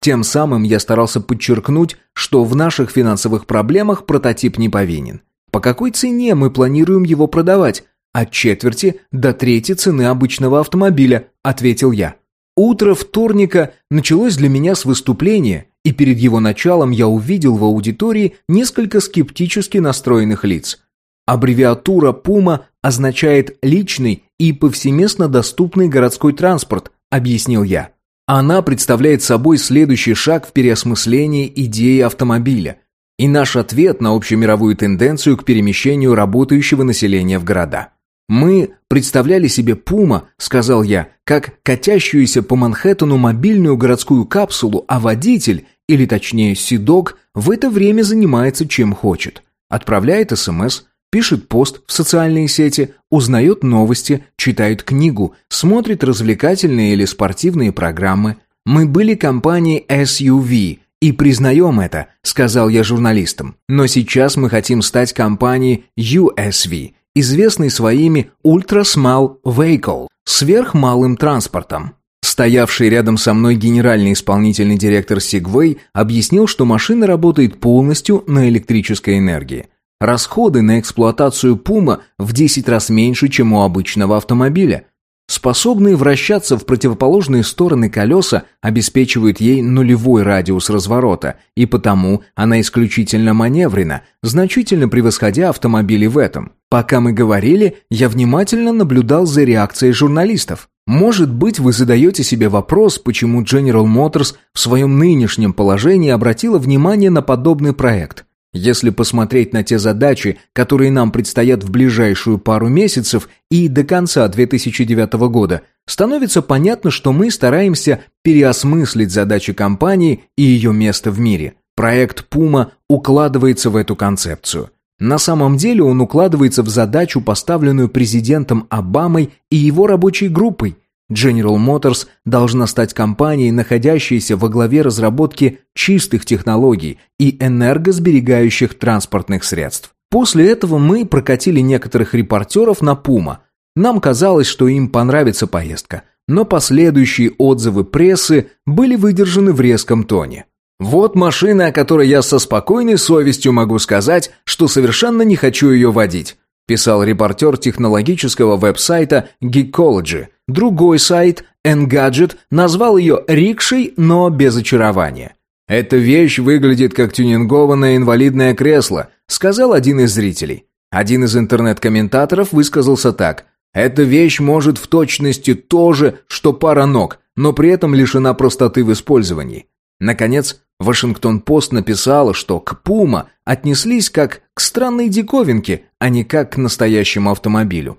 Тем самым я старался подчеркнуть, что в наших финансовых проблемах прототип не повинен. По какой цене мы планируем его продавать? «От четверти до трети цены обычного автомобиля», — ответил я. Утро вторника началось для меня с выступления, и перед его началом я увидел в аудитории несколько скептически настроенных лиц. Аббревиатура «Пума» означает «личный и повсеместно доступный городской транспорт», объяснил я. Она представляет собой следующий шаг в переосмыслении идеи автомобиля и наш ответ на общемировую тенденцию к перемещению работающего населения в города. «Мы представляли себе Пума», — сказал я, «как катящуюся по Манхэттену мобильную городскую капсулу, а водитель, или точнее Сидок, в это время занимается чем хочет. Отправляет СМС, пишет пост в социальные сети, узнает новости, читает книгу, смотрит развлекательные или спортивные программы. Мы были компанией SUV, и признаем это, сказал я журналистам. Но сейчас мы хотим стать компанией USV – известный своими Ultra Small Vehicle, сверхмалым транспортом. Стоявший рядом со мной генеральный исполнительный директор Segway объяснил, что машина работает полностью на электрической энергии. Расходы на эксплуатацию Puma в 10 раз меньше, чем у обычного автомобиля. Способные вращаться в противоположные стороны колеса обеспечивают ей нулевой радиус разворота, и потому она исключительно маневрена, значительно превосходя автомобили в этом. Пока мы говорили, я внимательно наблюдал за реакцией журналистов. Может быть, вы задаете себе вопрос, почему General Motors в своем нынешнем положении обратила внимание на подобный проект – если посмотреть на те задачи, которые нам предстоят в ближайшую пару месяцев и до конца 2009 года, становится понятно, что мы стараемся переосмыслить задачи компании и ее место в мире. Проект Puma укладывается в эту концепцию. На самом деле он укладывается в задачу, поставленную президентом Обамой и его рабочей группой. General Motors должна стать компанией, находящейся во главе разработки чистых технологий и энергосберегающих транспортных средств. После этого мы прокатили некоторых репортеров на Пума. Нам казалось, что им понравится поездка, но последующие отзывы прессы были выдержаны в резком тоне. «Вот машина, о которой я со спокойной совестью могу сказать, что совершенно не хочу ее водить», писал репортер технологического веб-сайта Geekology. Другой сайт, Engadget, назвал ее «рикшей, но без очарования». «Эта вещь выглядит как тюнингованное инвалидное кресло», сказал один из зрителей. Один из интернет-комментаторов высказался так. «Эта вещь может в точности то же, что пара ног, но при этом лишена простоты в использовании». Наконец, Вашингтон-Пост написала, что к Пума отнеслись как к странной диковинке, а не как к настоящему автомобилю.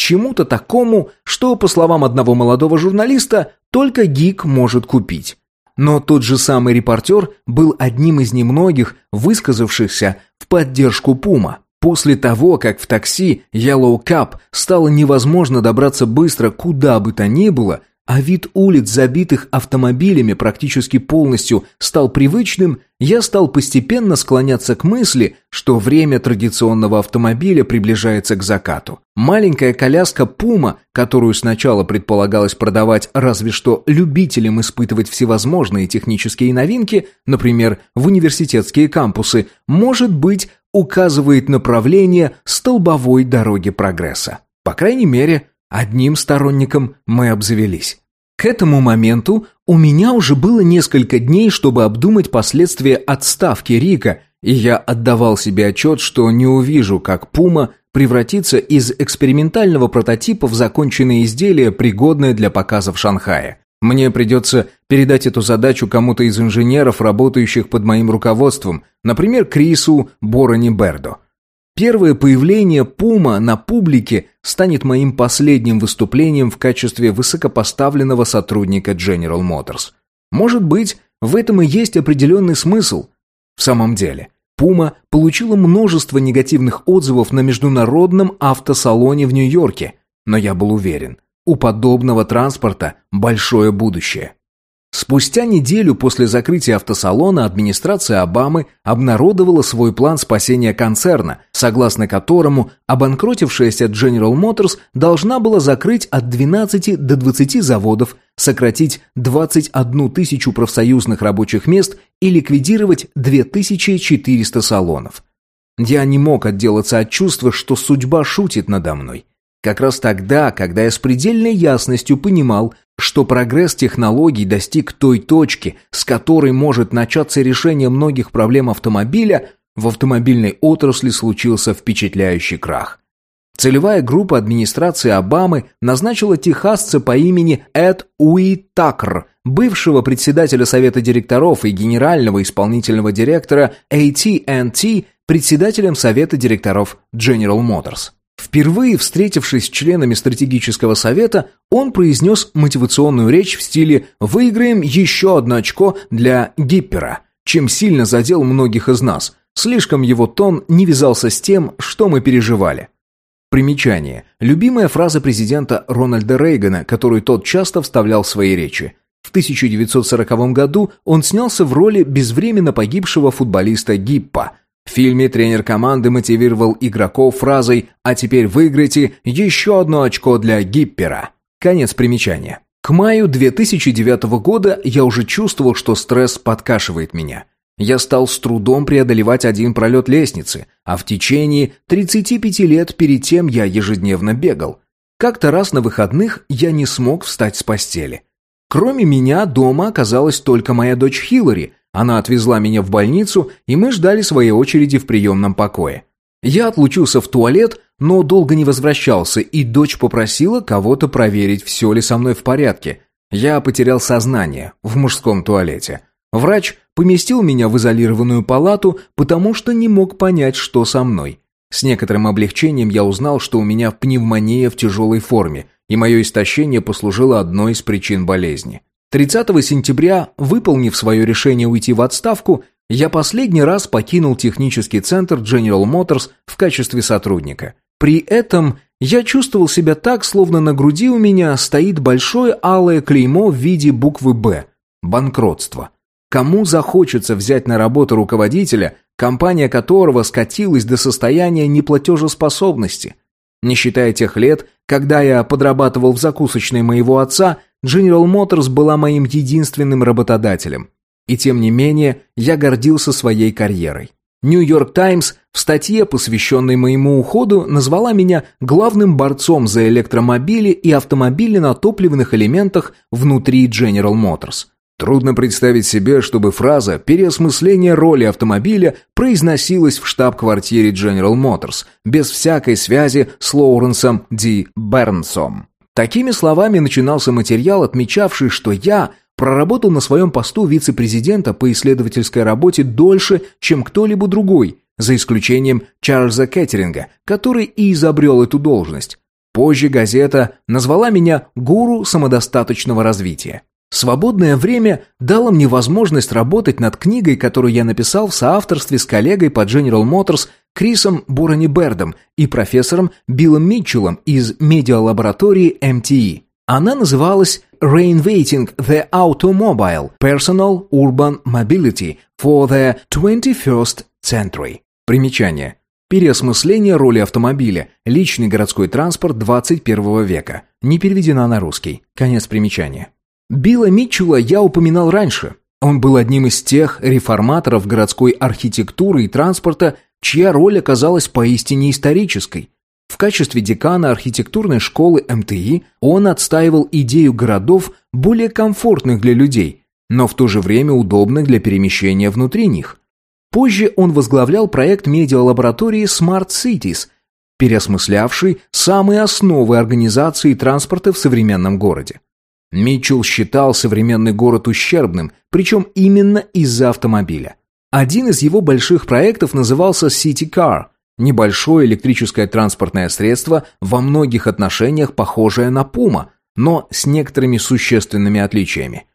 Чему-то такому, что, по словам одного молодого журналиста, только гик может купить. Но тот же самый репортер был одним из немногих, высказавшихся в поддержку Пума. После того, как в такси Yellow Cup стало невозможно добраться быстро куда бы то ни было, а вид улиц, забитых автомобилями, практически полностью стал привычным, я стал постепенно склоняться к мысли, что время традиционного автомобиля приближается к закату. Маленькая коляска «Пума», которую сначала предполагалось продавать разве что любителям испытывать всевозможные технические новинки, например, в университетские кампусы, может быть, указывает направление столбовой дороги прогресса. По крайней мере, Одним сторонником мы обзавелись. К этому моменту у меня уже было несколько дней, чтобы обдумать последствия отставки Рика, и я отдавал себе отчет, что не увижу, как Пума превратится из экспериментального прототипа в законченное изделие, пригодное для показа в Шанхае. Мне придется передать эту задачу кому-то из инженеров, работающих под моим руководством, например, Крису Борони Бердо. Первое появление Пума на публике станет моим последним выступлением в качестве высокопоставленного сотрудника General Motors. Может быть, в этом и есть определенный смысл. В самом деле, Пума получила множество негативных отзывов на международном автосалоне в Нью-Йорке, но я был уверен, у подобного транспорта большое будущее. Спустя неделю после закрытия автосалона администрация Обамы обнародовала свой план спасения концерна, согласно которому обанкротившаяся General Motors должна была закрыть от 12 до 20 заводов, сократить 21 тысячу профсоюзных рабочих мест и ликвидировать 2400 салонов. Я не мог отделаться от чувства, что судьба шутит надо мной. Как раз тогда, когда я с предельной ясностью понимал, что прогресс технологий достиг той точки, с которой может начаться решение многих проблем автомобиля, в автомобильной отрасли случился впечатляющий крах. Целевая группа администрации Обамы назначила техасца по имени Эд Уи Такр, бывшего председателя совета директоров и генерального исполнительного директора AT&T, председателем совета директоров General Motors. Впервые встретившись с членами стратегического совета, он произнес мотивационную речь в стиле «Выиграем еще одно очко для Гиппера», чем сильно задел многих из нас. Слишком его тон не вязался с тем, что мы переживали. Примечание. Любимая фраза президента Рональда Рейгана, которую тот часто вставлял в свои речи. В 1940 году он снялся в роли безвременно погибшего футболиста Гиппа – в фильме тренер команды мотивировал игроков фразой «А теперь выиграйте еще одно очко для Гиппера». Конец примечания. К маю 2009 года я уже чувствовал, что стресс подкашивает меня. Я стал с трудом преодолевать один пролет лестницы, а в течение 35 лет перед тем я ежедневно бегал. Как-то раз на выходных я не смог встать с постели. Кроме меня дома оказалась только моя дочь Хиллари, она отвезла меня в больницу, и мы ждали своей очереди в приемном покое. Я отлучился в туалет, но долго не возвращался, и дочь попросила кого-то проверить, все ли со мной в порядке. Я потерял сознание в мужском туалете. Врач поместил меня в изолированную палату, потому что не мог понять, что со мной. С некоторым облегчением я узнал, что у меня пневмония в тяжелой форме, и мое истощение послужило одной из причин болезни. 30 сентября, выполнив свое решение уйти в отставку, я последний раз покинул технический центр General Motors в качестве сотрудника. При этом Я чувствовал себя так, словно на груди у меня стоит большое алое клеймо в виде буквы «Б» – банкротство. Кому захочется взять на работу руководителя, компания которого скатилась до состояния неплатежеспособности? Не считая тех лет, когда я подрабатывал в закусочной моего отца, General Motors была моим единственным работодателем. И тем не менее, я гордился своей карьерой. Нью-Йорк Таймс в статье, посвященной моему уходу, назвала меня главным борцом за электромобили и автомобили на топливных элементах внутри General Motors. Трудно представить себе, чтобы фраза «переосмысление роли автомобиля» произносилась в штаб-квартире General Motors, без всякой связи с Лоуренсом Ди Бернсом. Такими словами начинался материал, отмечавший, что я проработал на своем посту вице-президента по исследовательской работе дольше, чем кто-либо другой, за исключением Чарльза Кеттеринга, который и изобрел эту должность. Позже газета назвала меня «гуру самодостаточного развития». Свободное время дало мне возможность работать над книгой, которую я написал в соавторстве с коллегой по General Motors Крисом Бурани Бердом и профессором Биллом Митчеллом из медиалаборатории MTE. Она называлась Reinventing the Automobile – Personal Urban Mobility for the 21st Century. Примечание. Переосмысление роли автомобиля. Личный городской транспорт 21 века. Не переведена на русский. Конец примечания. Билла Митчелла я упоминал раньше. Он был одним из тех реформаторов городской архитектуры и транспорта, чья роль оказалась поистине исторической. В качестве декана архитектурной школы МТИ он отстаивал идею городов более комфортных для людей, но в то же время удобных для перемещения внутри них. Позже он возглавлял проект медиалаборатории Smart Cities, переосмыслявший самые основы организации транспорта в современном городе. Митчелл считал современный город ущербным, причем именно из-за автомобиля. Один из его больших проектов назывался City Car – небольшое электрическое транспортное средство, во многих отношениях похожее на Puma, но с некоторыми существенными отличиями.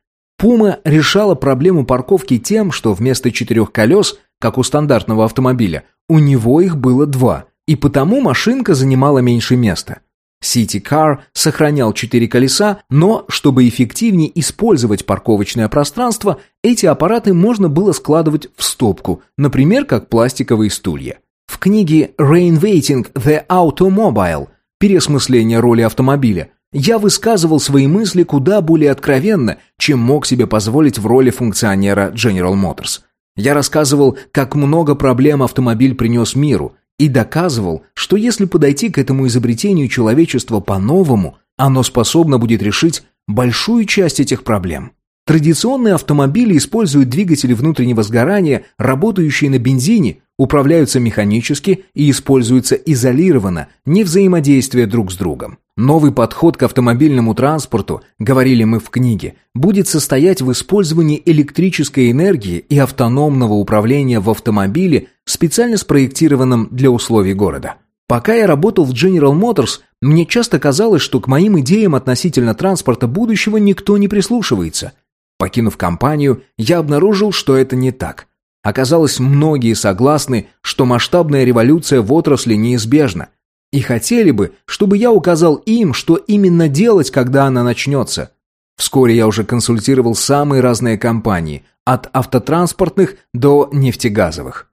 Puma решала проблему парковки тем, что вместо четырех колес, как у стандартного автомобиля, у него их было два, и потому машинка занимала меньше места. City Car сохранял четыре колеса, но, чтобы эффективнее использовать парковочное пространство, эти аппараты можно было складывать в стопку, например, как пластиковые стулья. В книге Reinventing the Automobile «Переосмысление роли автомобиля» я высказывал свои мысли куда более откровенно, чем мог себе позволить в роли функционера General Motors. Я рассказывал, как много проблем автомобиль принес миру – и доказывал, что если подойти к этому изобретению человечества по-новому, оно способно будет решить большую часть этих проблем. Традиционные автомобили используют двигатели внутреннего сгорания, работающие на бензине, управляются механически и используются изолированно, не взаимодействуя друг с другом. Новый подход к автомобильному транспорту, говорили мы в книге, будет состоять в использовании электрической энергии и автономного управления в автомобиле, специально спроектированном для условий города. Пока я работал в General Motors, мне часто казалось, что к моим идеям относительно транспорта будущего никто не прислушивается – Покинув компанию, я обнаружил, что это не так. Оказалось, многие согласны, что масштабная революция в отрасли неизбежна. И хотели бы, чтобы я указал им, что именно делать, когда она начнется. Вскоре я уже консультировал самые разные компании, от автотранспортных до нефтегазовых.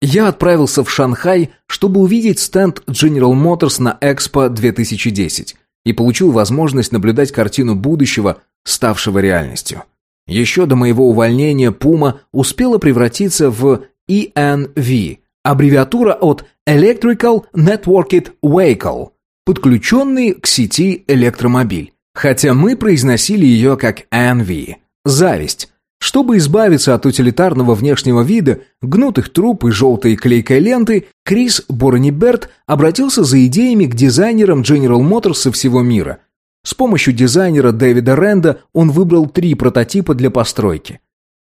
Я отправился в Шанхай, чтобы увидеть стенд General Motors на Expo 2010 и получил возможность наблюдать картину будущего, ставшего реальностью. Еще до моего увольнения Puma успела превратиться в ENV, аббревиатура от Electrical Networked Vehicle, подключенный к сети электромобиль. Хотя мы произносили ее как ENV – зависть. Чтобы избавиться от утилитарного внешнего вида, гнутых труб и желтой клейкой ленты, Крис Борониберт обратился за идеями к дизайнерам General Motors со всего мира – с помощью дизайнера Дэвида Ренда он выбрал три прототипа для постройки.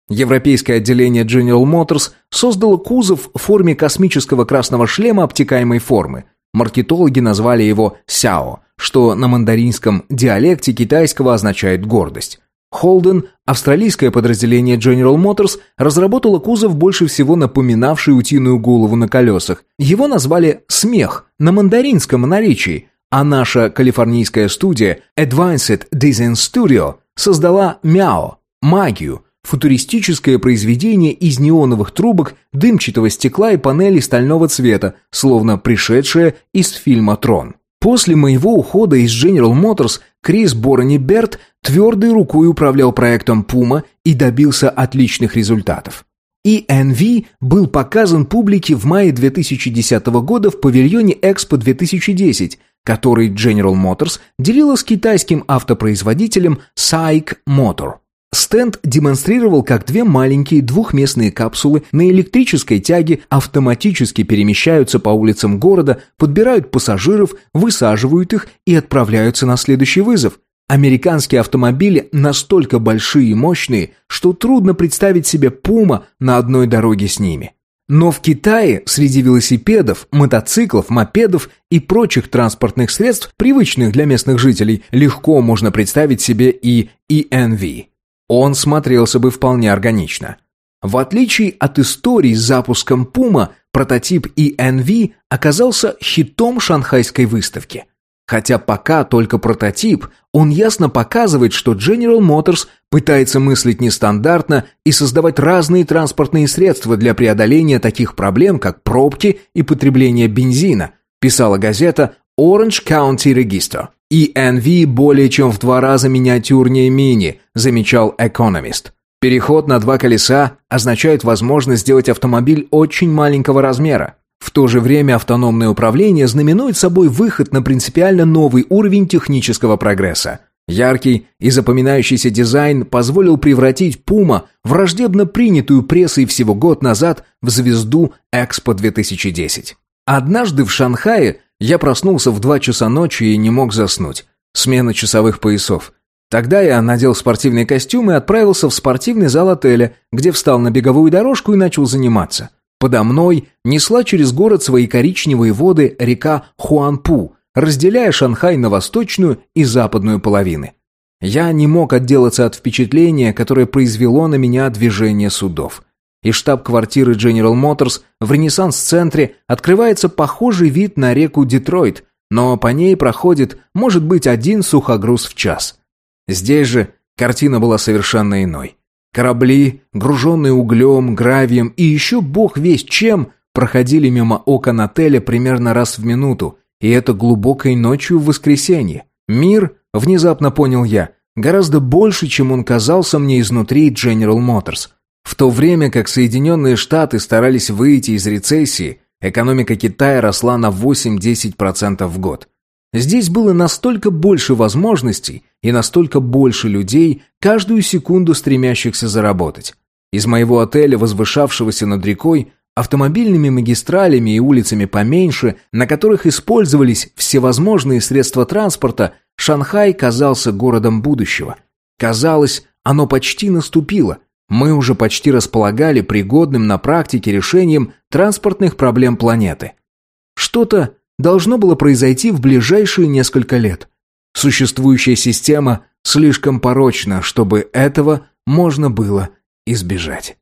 Европейское отделение General Motors создало кузов в форме космического красного шлема обтекаемой формы. Маркетологи назвали его «сяо», что на мандаринском диалекте китайского означает «гордость». Холден, австралийское подразделение General Motors, разработало кузов больше всего напоминавший утиную голову на колесах. Его назвали «смех» на мандаринском наречии, а наша калифорнийская студия Advanced Design Studio создала «Мяо» – магию, футуристическое произведение из неоновых трубок, дымчатого стекла и панелей стального цвета, словно пришедшее из фильма «Трон». После моего ухода из General Motors Крис Борони Берт твердой рукой управлял проектом Puma и добился отличных результатов. ENV был показан публике в мае 2010 года в павильоне Expo 2010, который General Motors делила с китайским автопроизводителем SAIC Motor. Стенд демонстрировал, как две маленькие двухместные капсулы на электрической тяге автоматически перемещаются по улицам города, подбирают пассажиров, высаживают их и отправляются на следующий вызов. Американские автомобили настолько большие и мощные, что трудно представить себе Пума на одной дороге с ними. Но в Китае среди велосипедов, мотоциклов, мопедов и прочих транспортных средств, привычных для местных жителей, легко можно представить себе и ENV. Он смотрелся бы вполне органично. В отличие от истории с запуском Puma, прототип ENV оказался хитом шанхайской выставки. Хотя пока только прототип, он ясно показывает, что General Motors пытается мыслить нестандартно и создавать разные транспортные средства для преодоления таких проблем, как пробки и потребление бензина, писала газета Orange County Register. ENV более чем в два раза миниатюрнее мини, замечал экономист. Переход на два колеса означает возможность сделать автомобиль очень маленького размера. В то же время автономное управление знаменует собой выход на принципиально новый уровень технического прогресса. Яркий и запоминающийся дизайн позволил превратить Puma, враждебно принятую прессой всего год назад, в звезду Экспо 2010. Однажды в Шанхае я проснулся в два часа ночи и не мог заснуть. Смена часовых поясов. Тогда я надел спортивный костюм и отправился в спортивный зал отеля, где встал на беговую дорожку и начал заниматься. Подо мной несла через город свои коричневые воды река Хуанпу, разделяя Шанхай на восточную и западную половины. Я не мог отделаться от впечатления, которое произвело на меня движение судов. Из штаб-квартиры General Motors в Ренессанс-центре открывается похожий вид на реку Детройт, но по ней проходит, может быть, один сухогруз в час. Здесь же картина была совершенно иной. Корабли, груженные углем, гравием и еще бог весь чем, проходили мимо окон отеля примерно раз в минуту, и это глубокой ночью в воскресенье. Мир, внезапно понял я, гораздо больше, чем он казался мне изнутри General Motors. В то время как Соединенные Штаты старались выйти из рецессии, экономика Китая росла на 8-10% в год. Здесь было настолько больше возможностей и настолько больше людей, каждую секунду стремящихся заработать. Из моего отеля, возвышавшегося над рекой, автомобильными магистралями и улицами поменьше, на которых использовались всевозможные средства транспорта, Шанхай казался городом будущего. Казалось, оно почти наступило. Мы уже почти располагали пригодным на практике решением транспортных проблем планеты. Что-то должно было произойти в ближайшие несколько лет. Существующая система слишком порочна, чтобы этого можно было избежать.